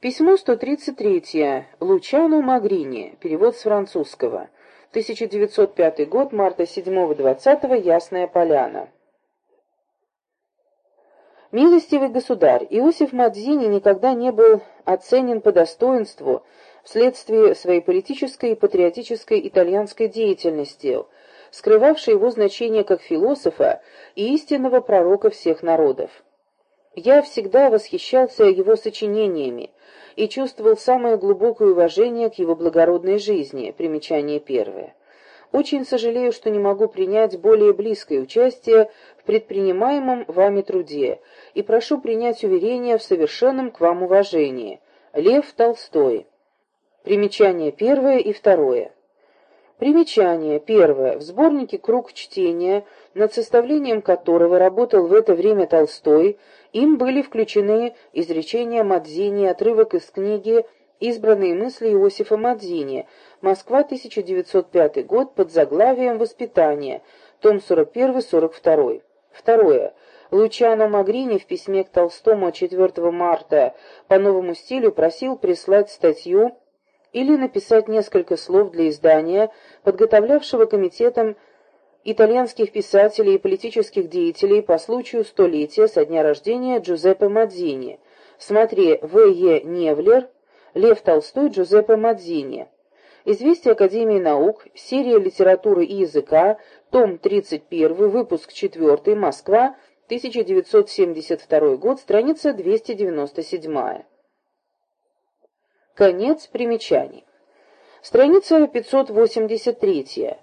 Письмо 133. Лучану Магрини. Перевод с французского. 1905 год, марта 7-20, Ясная Поляна. Милостивый государь, Иосиф Мадзини никогда не был оценен по достоинству вследствие своей политической и патриотической итальянской деятельности, скрывавшей его значение как философа и истинного пророка всех народов. Я всегда восхищался его сочинениями и чувствовал самое глубокое уважение к его благородной жизни. Примечание первое. Очень сожалею, что не могу принять более близкое участие в предпринимаемом вами труде, и прошу принять уверение в совершенном к вам уважении. Лев Толстой. Примечание первое и второе. Примечание. Первое. В сборнике «Круг чтения», над составлением которого работал в это время Толстой, им были включены изречения Мадзини, отрывок из книги «Избранные мысли Иосифа Мадзини», Москва, 1905 год, под заглавием «Воспитание», том 41-42. Второе. Лучано Магрини в письме к Толстому 4 марта по новому стилю просил прислать статью или написать несколько слов для издания, подготовлявшего комитетом итальянских писателей и политических деятелей по случаю столетия со дня рождения Джузеппе Мадзини. Смотри В. Е. Невлер, Лев Толстой, Джузеппе Мадзини. Известие Академии наук, серия литературы и языка, том 31, выпуск 4, Москва, 1972 год, страница 297. Конец примечаний. Страница 583.